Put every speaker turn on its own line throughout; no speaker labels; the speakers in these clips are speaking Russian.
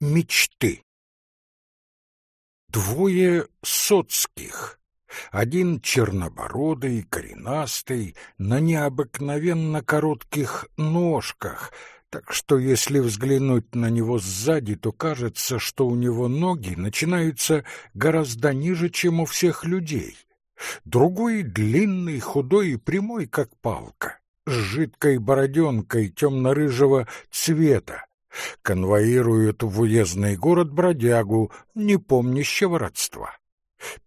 Мечты. Двое соцких. Один чернобородый, коренастый, на необыкновенно коротких ножках, так что если взглянуть на него сзади, то кажется, что у него ноги начинаются гораздо ниже, чем у всех людей. Другой длинный, худой и прямой, как палка, с жидкой бороденкой темно-рыжего цвета, конвоируют в уездный город бродягу, не помнящего родства.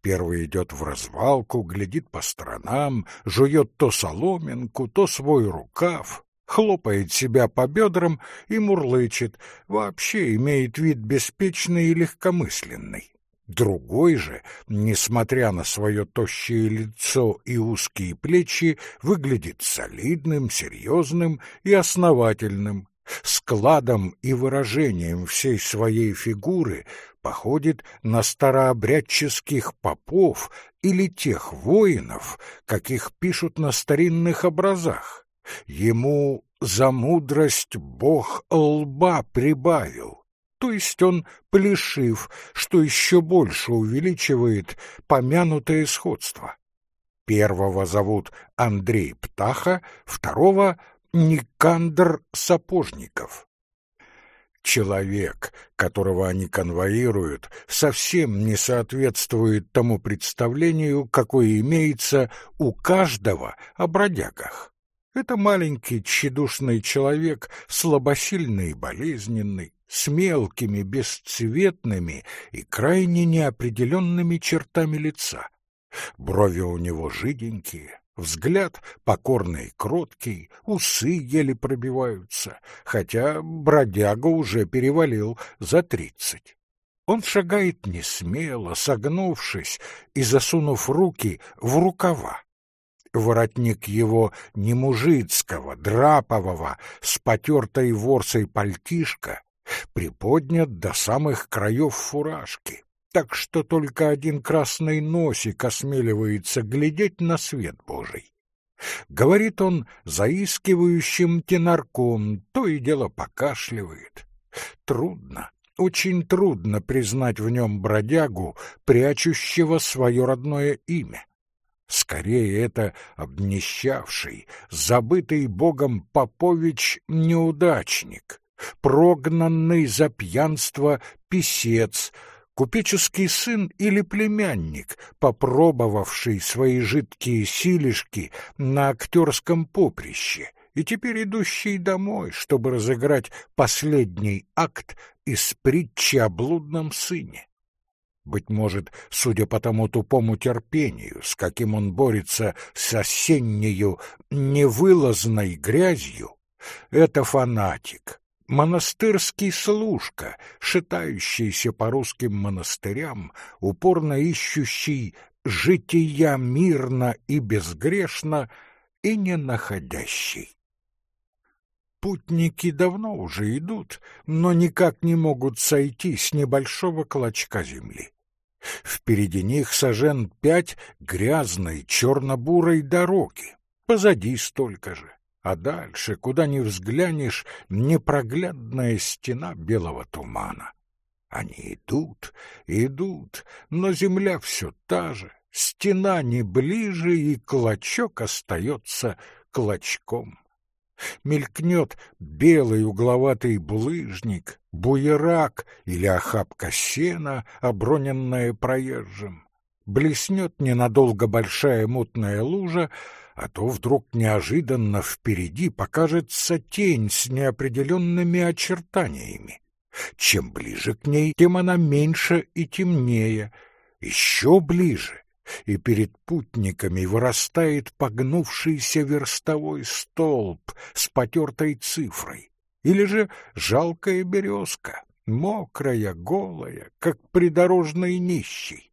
Первый идет в развалку, глядит по сторонам, жует то соломинку, то свой рукав, хлопает себя по бедрам и мурлычет, вообще имеет вид беспечный и легкомысленный. Другой же, несмотря на свое тощее лицо и узкие плечи, выглядит солидным, серьезным и основательным, складом и выражением всей своей фигуры походит на старообрядческих попов или тех воинов, каких пишут на старинных образах. Ему за мудрость Бог лба прибавил, то есть он плешив, что еще больше увеличивает помянутое сходство. Первого зовут Андрей Птаха, второго Никандр Сапожников. Человек, которого они конвоируют, совсем не соответствует тому представлению, какое имеется у каждого о бродягах. Это маленький тщедушный человек, слабосильный и болезненный, с мелкими, бесцветными и крайне неопределенными чертами лица. Брови у него жиденькие, Взгляд покорный кроткий, усы еле пробиваются, хотя бродяга уже перевалил за тридцать. Он шагает несмело, согнувшись и засунув руки в рукава. Воротник его не мужицкого, драпового, с потертой ворсой пальтишка приподнят до самых краев фуражки так что только один красный носик осмеливается глядеть на свет Божий. Говорит он заискивающим тенарком, то и дело покашливает. Трудно, очень трудно признать в нем бродягу, прячущего свое родное имя. Скорее, это обнищавший, забытый богом Попович-неудачник, прогнанный за пьянство писец, купеческий сын или племянник, попробовавший свои жидкие силишки на актерском поприще и теперь идущий домой, чтобы разыграть последний акт из притчи о блудном сыне. Быть может, судя по тому тупому терпению, с каким он борется с осеннею невылазной грязью, это фанатик, монастырский служка, шатающийся по русским монастырям, упорно ищущий жития мирно и безгрешно и не находящий. Путники давно уже идут, но никак не могут сойти с небольшого клочка земли. Впереди них сажен пять грязной черно-бурой дороги, позади столько же а дальше, куда ни взглянешь, непроглядная стена белого тумана. Они идут, идут, но земля все та же, стена не ближе, и клочок остается клочком. Мелькнет белый угловатый булыжник, буерак или охапка сена, оброненная проезжим. Блеснет ненадолго большая мутная лужа, а то вдруг неожиданно впереди покажется тень с неопределенными очертаниями. Чем ближе к ней, тем она меньше и темнее, еще ближе, и перед путниками вырастает погнувшийся верстовой столб с потертой цифрой, или же жалкая березка, мокрая, голая, как придорожный нищий.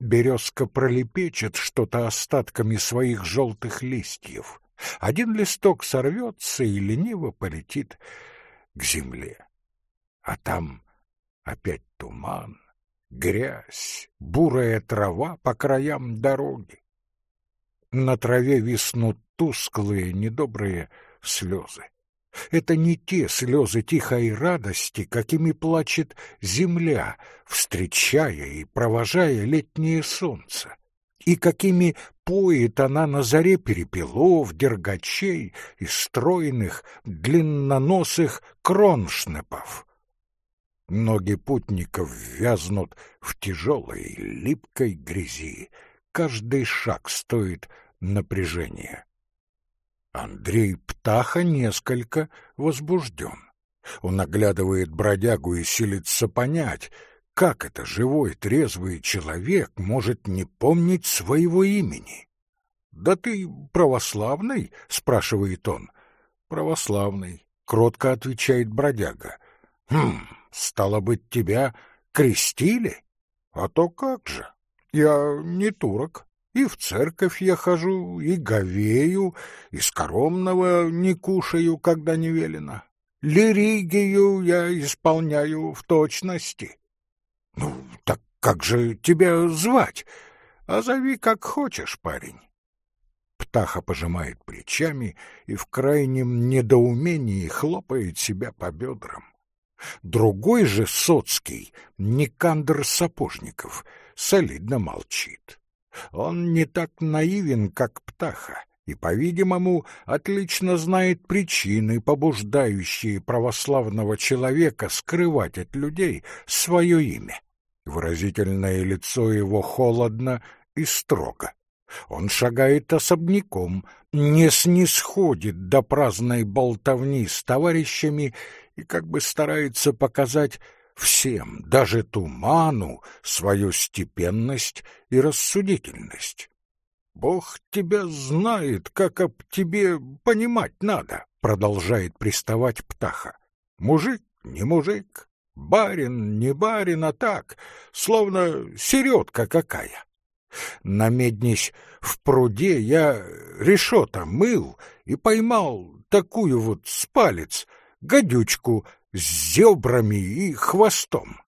Березка пролепечет что-то остатками своих желтых листьев. Один листок сорвется и лениво полетит к земле. А там опять туман, грязь, бурая трава по краям дороги. На траве виснут тусклые, недобрые слезы. Это не те слезы тихой радости, какими плачет земля, встречая и провожая летнее солнце, и какими поет она на заре перепелов, дергачей и стройных, длинноносых кроншнепов. Ноги путников вязнут в тяжелой, липкой грязи. Каждый шаг стоит напряжения. Андрей Птаха несколько возбужден. Он оглядывает бродягу и силится понять, как это живой, трезвый человек может не помнить своего имени. «Да ты православный?» — спрашивает он. «Православный», — кротко отвечает бродяга. «Хм, стало быть, тебя крестили? А то как же? Я не турок, и в церковь я хожу, и говею, и скоромного не кушаю, когда не велено. Лиригию я исполняю в точности. Ну, так как же тебя звать? А зови как хочешь, парень. Птаха пожимает плечами и в крайнем недоумении хлопает себя по бедрам. Другой же Соцкий, Никандр Сапожников, солидно молчит. Он не так наивен, как Птаха, и, по-видимому, отлично знает причины, побуждающие православного человека скрывать от людей свое имя. Выразительное лицо его холодно и строго. Он шагает особняком, не снисходит до праздной болтовни с товарищами и как бы старается показать всем, даже туману, свою степенность и рассудительность. «Бог тебя знает, как об тебе понимать надо», — продолжает приставать птаха. «Мужик, не мужик, барин, не барин, а так, словно середка какая». Намеднись в пруде я решета мыл и поймал такую вот с палец гадючку с зебрами и хвостом.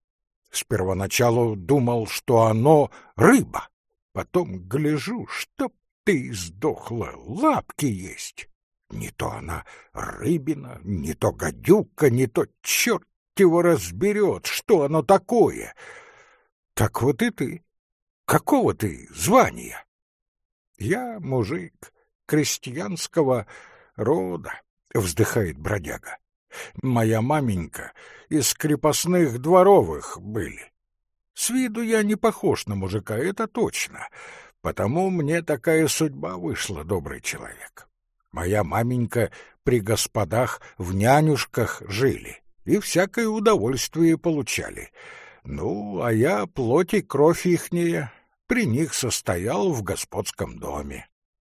С первоначалу думал, что оно рыба. Потом гляжу, чтоб ты сдохла, лапки есть. Не то она рыбина, не то гадюка, не то черт его разберет, что оно такое. Так вот и ты. Какого ты звания? Я мужик крестьянского рода, вздыхает бродяга. Моя маменька из крепостных дворовых были. С виду я не похож на мужика, это точно. Потому мне такая судьба вышла, добрый человек. Моя маменька при господах в нянюшках жили и всякое удовольствие получали. Ну, а я плоть и кровь ихняя при них состоял в господском доме.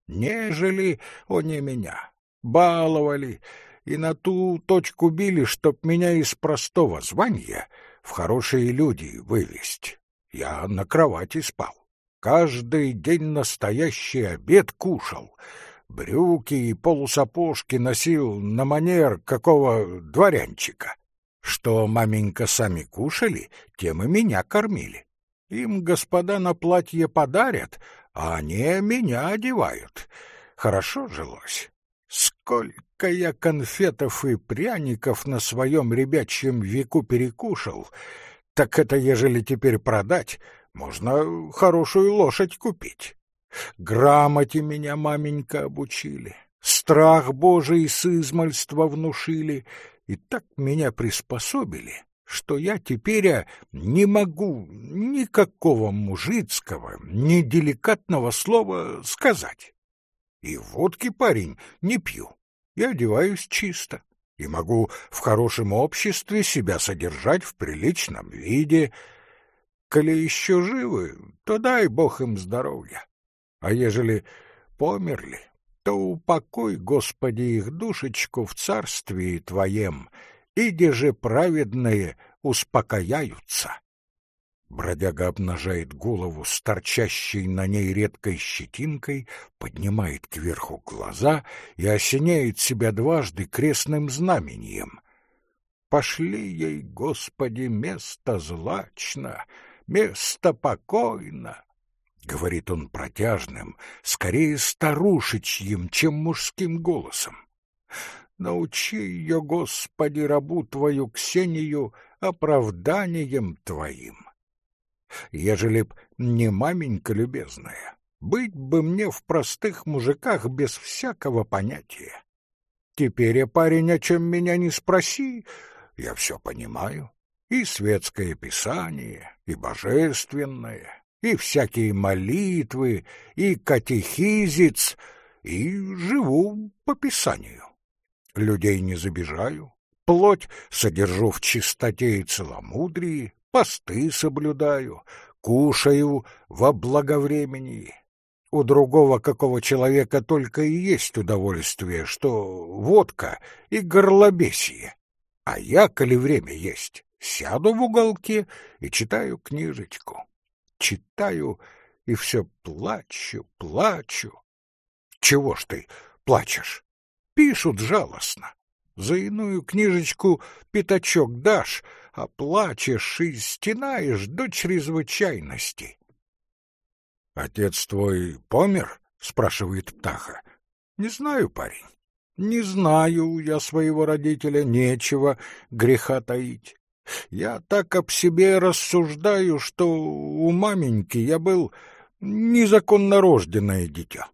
Нежели они меня баловали и на ту точку били, чтоб меня из простого звания в хорошие люди вывести. Я на кровати спал. Каждый день настоящий обед кушал. Брюки и полусапожки носил на манер какого дворянчика. Что маменька сами кушали, тем и меня кормили. Им господа на платье подарят, а они меня одевают. Хорошо жилось. Сколько я конфетов и пряников на своем ребячьем веку перекушал, так это, ежели теперь продать, можно хорошую лошадь купить. Грамоте меня маменька обучили, страх Божий с измальства внушили, и так меня приспособили, что я теперь а, не могу никакого мужицкого, ни деликатного слова сказать. И водки, парень, не пью. Я одеваюсь чисто и могу в хорошем обществе себя содержать в приличном виде. Коли еще живы, то дай Бог им здоровья. А ежели померли, то упокой, Господи, их душечку в царствии Твоем, иди же праведные успокояются. Бродяга обнажает голову с торчащей на ней редкой щетинкой, поднимает кверху глаза и осеняет себя дважды крестным знамением. «Пошли ей, Господи, место злачно, место покойно!» — говорит он протяжным, скорее старушечьим, чем мужским голосом. Научи ее, Господи, рабу Твою Ксению оправданием Твоим. Ежели б не маменька любезная, быть бы мне в простых мужиках без всякого понятия. Теперь, я, парень, о чем меня не спроси, я все понимаю. И светское писание, и божественное, и всякие молитвы, и катехизец, и живу по писанию. Людей не забежаю, плоть содержу в чистоте и целомудрии, посты соблюдаю, кушаю во благовремении. У другого какого человека только и есть удовольствие, что водка и горлобесие. А я, коли время есть, сяду в уголке и читаю книжечку. Читаю и все плачу, плачу. Чего ж ты плачешь? Пишут жалостно. За иную книжечку пятачок дашь, а плачешь и стенаешь до чрезвычайности. — Отец твой помер? — спрашивает Птаха. — Не знаю, парень. Не знаю я своего родителя, нечего греха таить. Я так об себе рассуждаю, что у маменьки я был незаконно рожденное дитя.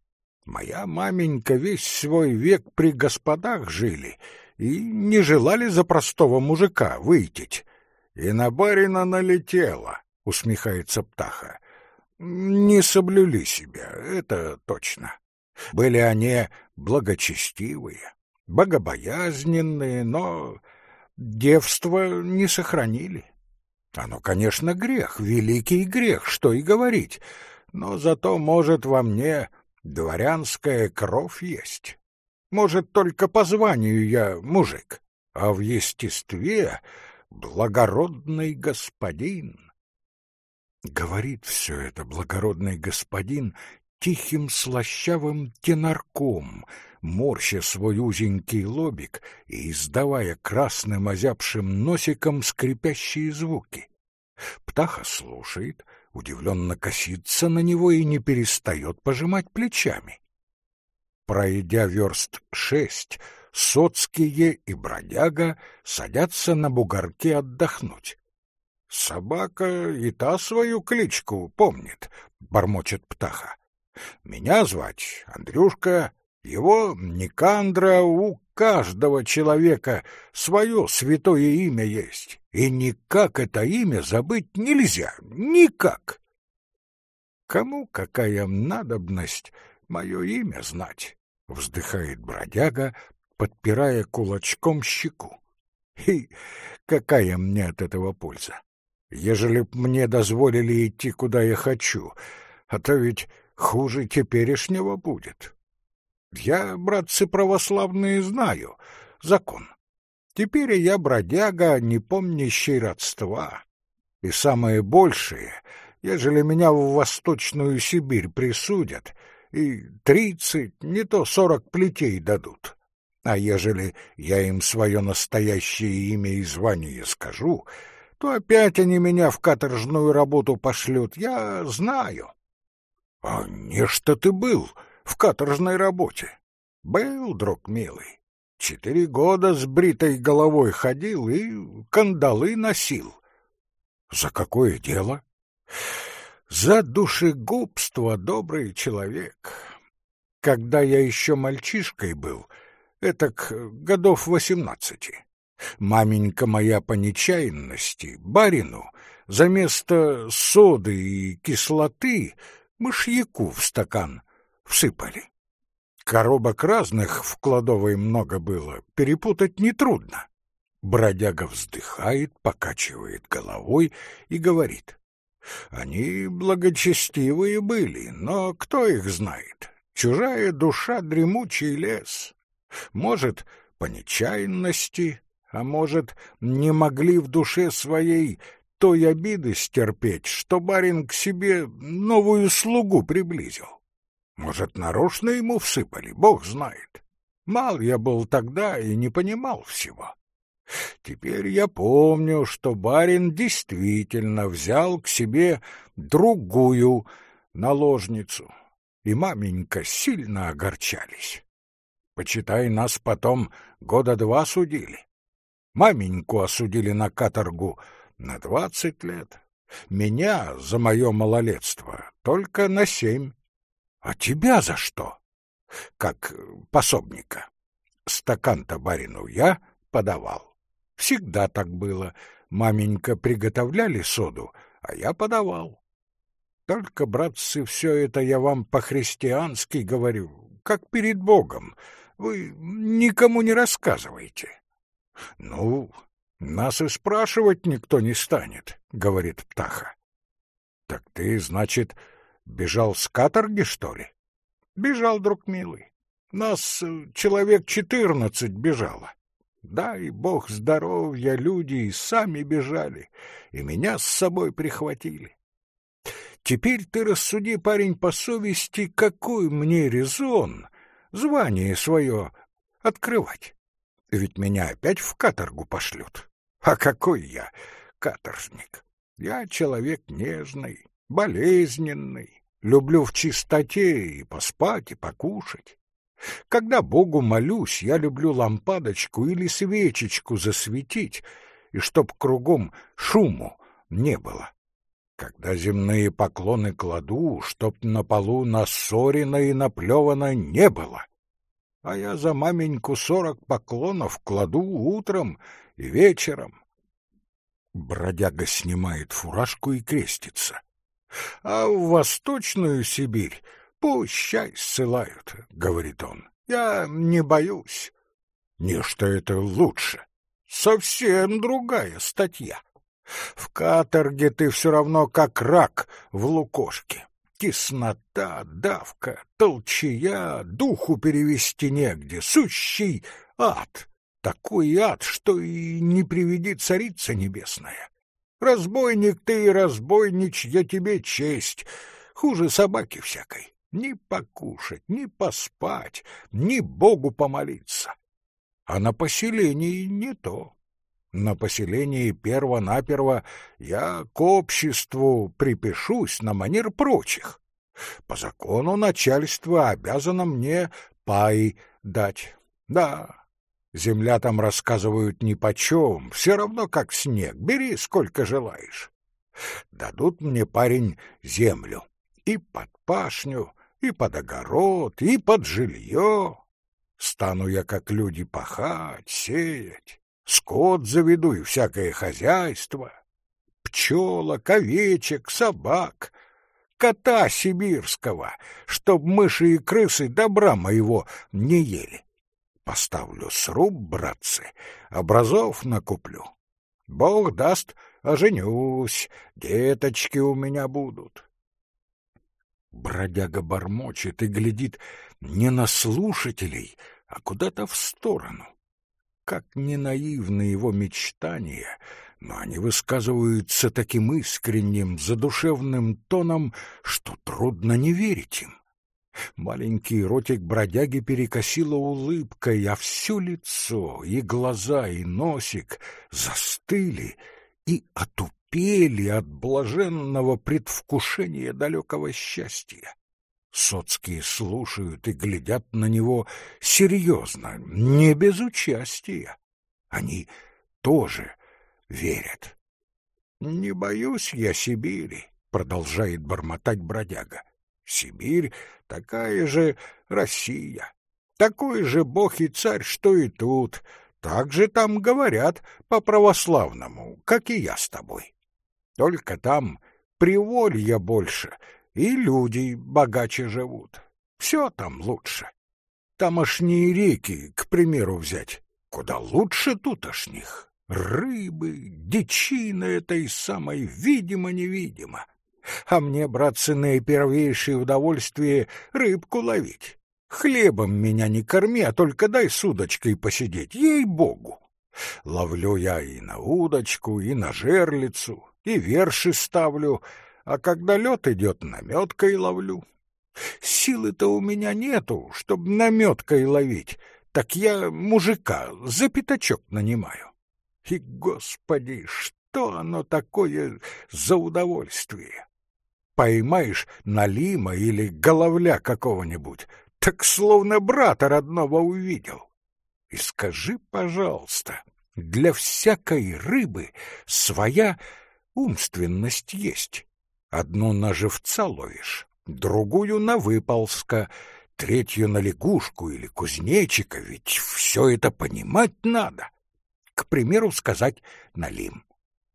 Моя маменька весь свой век при господах жили и не желали за простого мужика выйти. И на барина налетела, усмехается Птаха не соблюли себя, это точно. Были они благочестивые, богобоязненные, но девство не сохранили. Оно, конечно, грех, великий грех, что и говорить, но зато, может, во мне дворянская кровь есть. Может, только по званию я мужик, а в естестве благородный господин. Говорит все это благородный господин тихим слащавым тенарком, морща свой узенький лобик и издавая красным озябшим носиком скрипящие звуки. Птаха слушает, удивленно косится на него и не перестает пожимать плечами. Пройдя верст шесть, Соцкие и бродяга садятся на бугорке отдохнуть. Собака и та свою кличку помнит, бормочет птаха. Меня звать Андрюшка, его Никандра, у каждого человека свое святое имя есть, и никак это имя забыть нельзя, никак. Кому какая надобность мое имя знать? Вздыхает бродяга, подпирая кулачком щеку. И какая мне от этого польза? ежели б мне дозволили идти, куда я хочу, а то ведь хуже теперешнего будет. Я, братцы православные, знаю закон. Теперь я бродяга, не помнящий родства. И самое большее, ежели меня в Восточную Сибирь присудят, и тридцать, не то сорок плетей дадут. А ежели я им свое настоящее имя и звание скажу, то опять они меня в каторжную работу пошлют, я знаю. — А не что ты был в каторжной работе? — Был, друг милый. Четыре года с бритой головой ходил и кандалы носил. — За какое дело? — За душегубство, добрый человек. Когда я еще мальчишкой был, этак годов восемнадцати, Маменька моя по нечаянности барину за место соды и кислоты мышьяку в стакан всыпали. Коробок разных в кладовой много было, перепутать нетрудно. Бродяга вздыхает, покачивает головой и говорит. Они благочестивые были, но кто их знает? Чужая душа — дремучий лес. Может, по нечаянности, а может, не могли в душе своей той обиды стерпеть, что барин к себе новую слугу приблизил. Может, нарочно ему всыпали, бог знает. Мал я был тогда и не понимал всего. Теперь я помню, что барин действительно взял к себе другую наложницу, и маменька сильно огорчались. Почитай, нас потом года два судили. Маменьку осудили на каторгу на двадцать лет. Меня за мое малолетство только на семь. А тебя за что? Как пособника. Стакан-то барину я подавал. Всегда так было. Маменька приготовляли соду, а я подавал. Только, братцы, все это я вам по-христиански говорю, как перед Богом. Вы никому не рассказывайте. Ну, нас и спрашивать никто не станет, говорит Птаха. Так ты, значит, бежал с каторги, что ли? Бежал, друг милый. Нас э, человек четырнадцать бежало. Дай бог здоровья, люди и сами бежали, и меня с собой прихватили. Теперь ты рассуди, парень, по совести, какой мне резон звание свое открывать. Ведь меня опять в каторгу пошлют. А какой я каторжник? Я человек нежный, болезненный, люблю в чистоте и поспать, и покушать. Когда Богу молюсь, я люблю лампадочку или свечечку засветить, и чтоб кругом шуму не было. Когда земные поклоны кладу, чтоб на полу нассорено и наплевано не было. А я за маменьку сорок поклонов кладу утром и вечером. Бродяга снимает фуражку и крестится. А в Восточную Сибирь пущай ссылают, — говорит он. Я не боюсь. Нечто это лучше. Совсем другая статья. В каторге ты все равно как рак в лукошке. Теснота, давка, толчая, духу перевести негде, сущий ад. Такой ад, что и не приведи царица небесная. Разбойник ты и разбойничья тебе честь, хуже собаки всякой. Ни покушать, ни поспать, ни Богу помолиться. А на поселении не то. На поселении перво-наперво я к обществу припишусь на манер прочих. По закону начальство обязано мне пай дать. Да, земля там рассказывают нипочем, все равно как снег, бери сколько желаешь. Дадут мне, парень, землю и под пашню, и под огород, и под жилье. Стану я, как люди, пахать, сеять скот заведу и всякое хозяйство, пчелок, овечек, собак, кота сибирского, чтоб мыши и крысы добра моего не ели. Поставлю сруб, братцы, образов накуплю. Бог даст, оженюсь, деточки у меня будут. Бродяга бормочет и глядит не на слушателей, а куда-то в сторону как не наивны его мечтания, но они высказываются таким искренним, задушевным тоном, что трудно не верить им. Маленький ротик бродяги перекосило улыбкой, а все лицо, и глаза, и носик застыли и отупели от блаженного предвкушения далекого счастья. Соцкие слушают и глядят на него серьезно, не без участия. Они тоже верят. «Не боюсь я Сибири», — продолжает бормотать бродяга. «Сибирь — такая же Россия, такой же бог и царь, что и тут. Так же там говорят по-православному, как и я с тобой. Только там приволья больше — и люди богаче живут. Все там лучше. Тамошние реки, к примеру, взять, куда лучше тутошних. Рыбы, дичина этой самой видимо-невидимо. А мне, братцы, наипервейшее удовольствие рыбку ловить. Хлебом меня не корми, а только дай с удочкой посидеть, ей-богу. Ловлю я и на удочку, и на жерлицу, и верши ставлю — а когда лед идет, наметкой ловлю. Силы-то у меня нету, чтоб наметкой ловить, так я мужика за пятачок нанимаю. И, господи, что оно такое за удовольствие? Поймаешь налима или головля какого-нибудь, так словно брата родного увидел. И скажи, пожалуйста, для всякой рыбы своя умственность есть. Одну на живца ловишь, другую на выползка, третью на лягушку или кузнечика, ведь все это понимать надо. К примеру, сказать «налим».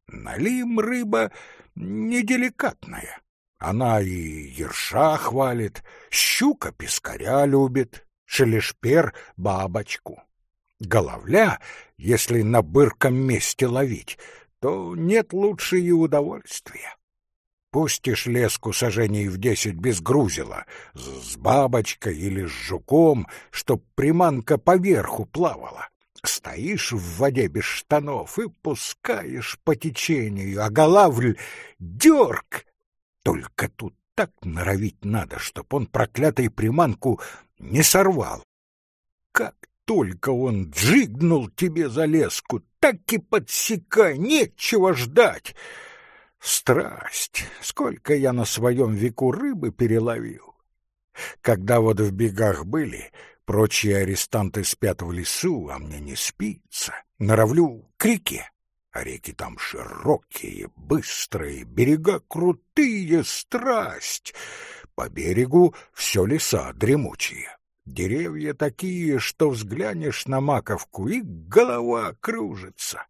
Налим рыба неделикатная. Она и ерша хвалит, щука пескаря любит, шелешпер — бабочку. Головля, если на бырком месте ловить, то нет лучше и удовольствия. Пустишь леску сажений в десять без грузила, с бабочкой или с жуком, чтоб приманка поверху плавала. Стоишь в воде без штанов и пускаешь по течению, а голавль — дерг. Только тут так норовить надо, чтоб он проклятый приманку не сорвал. Как только он джигнул тебе за леску, так и подсекай, нечего ждать. Страсть! Сколько я на своем веку рыбы переловил! Когда вот в бегах были, прочие арестанты спят в лесу, а мне не спится. Норовлю к реке. А реки там широкие, быстрые, берега крутые, страсть. По берегу все леса дремучие. Деревья такие, что взглянешь на маковку, и голова кружится.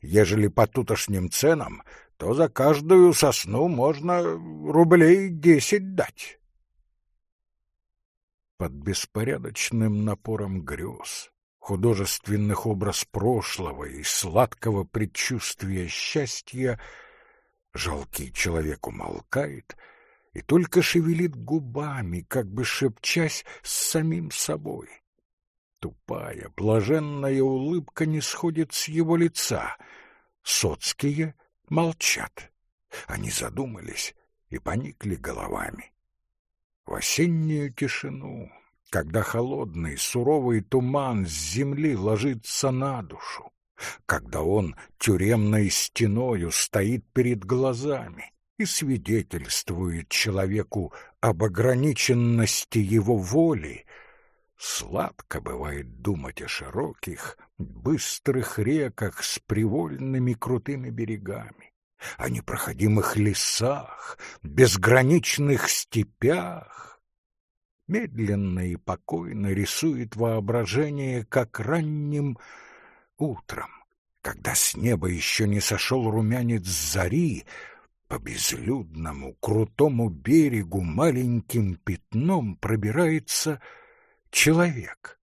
Ежели по тутошним ценам, то за каждую сосну можно рублей десять дать. Под беспорядочным напором грез, художественных образ прошлого и сладкого предчувствия счастья, жалкий человек умолкает — и только шевелит губами, как бы шепчась с самим собой. Тупая, блаженная улыбка не сходит с его лица. Соцкие молчат. Они задумались и поникли головами. В осеннюю тишину, когда холодный, суровый туман с земли ложится на душу, когда он тюремной стеною стоит перед глазами, и свидетельствует человеку об ограниченности его воли, сладко бывает думать о широких, быстрых реках с привольными крутыми берегами, о непроходимых лесах, безграничных степях. Медленно и покойно рисует воображение, как ранним утром, когда с неба еще не сошел румянец зари, по безлюдному крутому берегу маленьким пятном пробирается человек.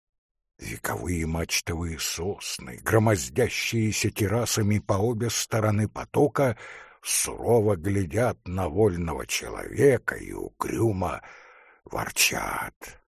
Вековые мачтовые сосны, громоздящиеся террасами по обе стороны потока, сурово глядят на вольного человека и угрюмо ворчат.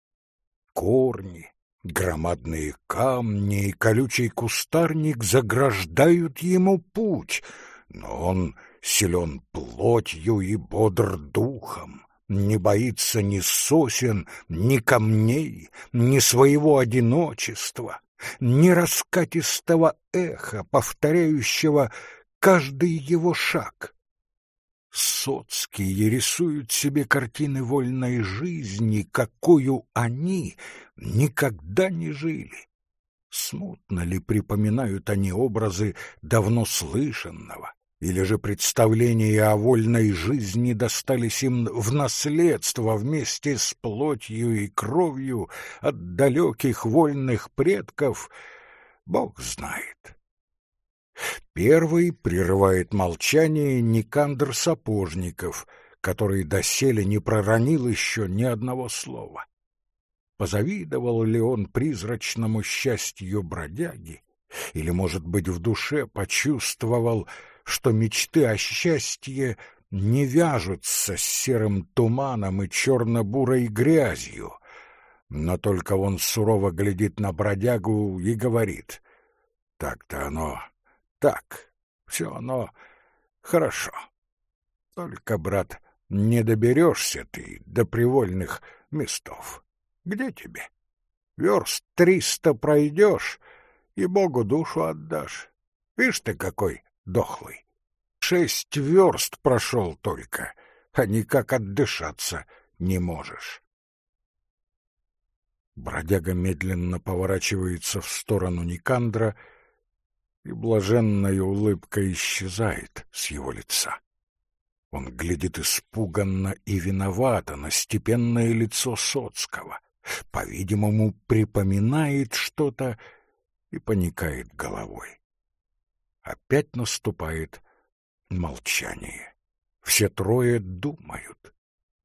Корни, громадные камни и колючий кустарник заграждают ему путь, но он силен плотью и бодр духом, не боится ни сосен, ни камней, ни своего одиночества, ни раскатистого эха, повторяющего каждый его шаг. Соцкие рисуют себе картины вольной жизни, какую они никогда не жили. Смутно ли припоминают они образы давно слышанного, или же представления о вольной жизни достались им в наследство вместе с плотью и кровью от далеких вольных предков, Бог знает. Первый прерывает молчание Никандр Сапожников, который доселе не проронил еще ни одного слова. Позавидовал ли он призрачному счастью бродяги, или, может быть, в душе почувствовал, что мечты о счастье не вяжутся с серым туманом и черно-бурой грязью. Но только он сурово глядит на бродягу и говорит, «Так-то оно, так, все оно хорошо. Только, брат, не доберешься ты до привольных местов. Где тебе? Верст триста пройдешь и Богу душу отдашь. Видишь ты, какой дохлый. Шесть верст прошел только, а никак отдышаться не можешь. Бродяга медленно поворачивается в сторону Никандра, и блаженная улыбка исчезает с его лица. Он глядит испуганно и виновато на степенное лицо Соцкого, по-видимому, припоминает что-то и поникает головой. Опять наступает молчание. Все трое думают.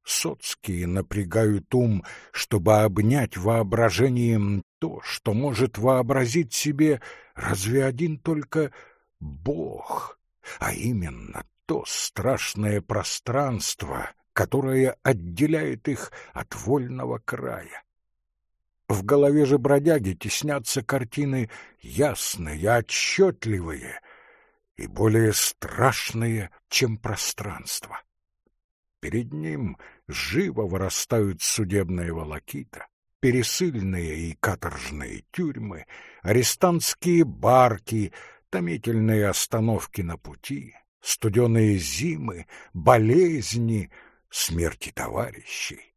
Соцкие напрягают ум, чтобы обнять воображением то, что может вообразить себе разве один только Бог, а именно то страшное пространство, которое отделяет их от вольного края. В голове же бродяги теснятся картины ясные, отчетливые и более страшные, чем пространство. Перед ним живо вырастают судебные волокита, пересыльные и каторжные тюрьмы, арестантские барки, томительные остановки на пути, студеные зимы, болезни, смерти товарищей.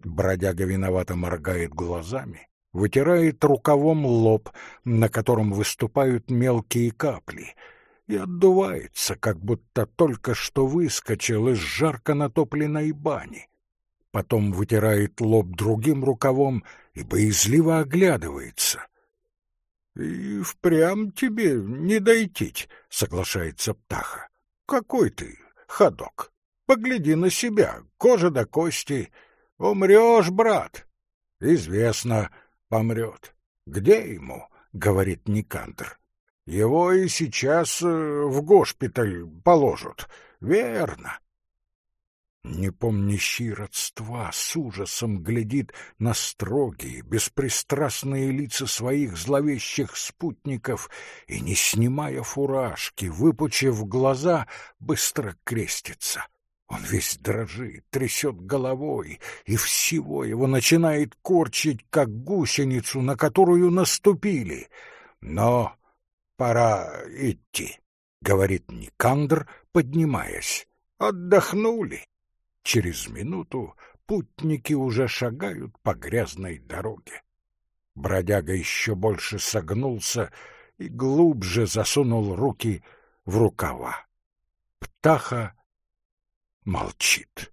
Бродяга виновато моргает глазами, вытирает рукавом лоб, на котором выступают мелкие капли — и отдувается, как будто только что выскочил из жарко натопленной бани. Потом вытирает лоб другим рукавом и боязливо оглядывается. — И впрямь тебе не дойтить, — соглашается Птаха. — Какой ты ходок! Погляди на себя, кожа до кости. Умрешь, брат. Известно, помрет. Где ему? — говорит Никандр. Его и сейчас э, в госпиталь положат. Верно. Непомнящий родства с ужасом глядит на строгие, беспристрастные лица своих зловещих спутников и, не снимая фуражки, выпучив глаза, быстро крестится. Он весь дрожит, трясет головой, и всего его начинает корчить, как гусеницу, на которую наступили. Но пора идти, — говорит Никандр, поднимаясь. Отдохнули. Через минуту путники уже шагают по грязной дороге. Бродяга еще больше согнулся и глубже засунул руки в рукава. Птаха молчит.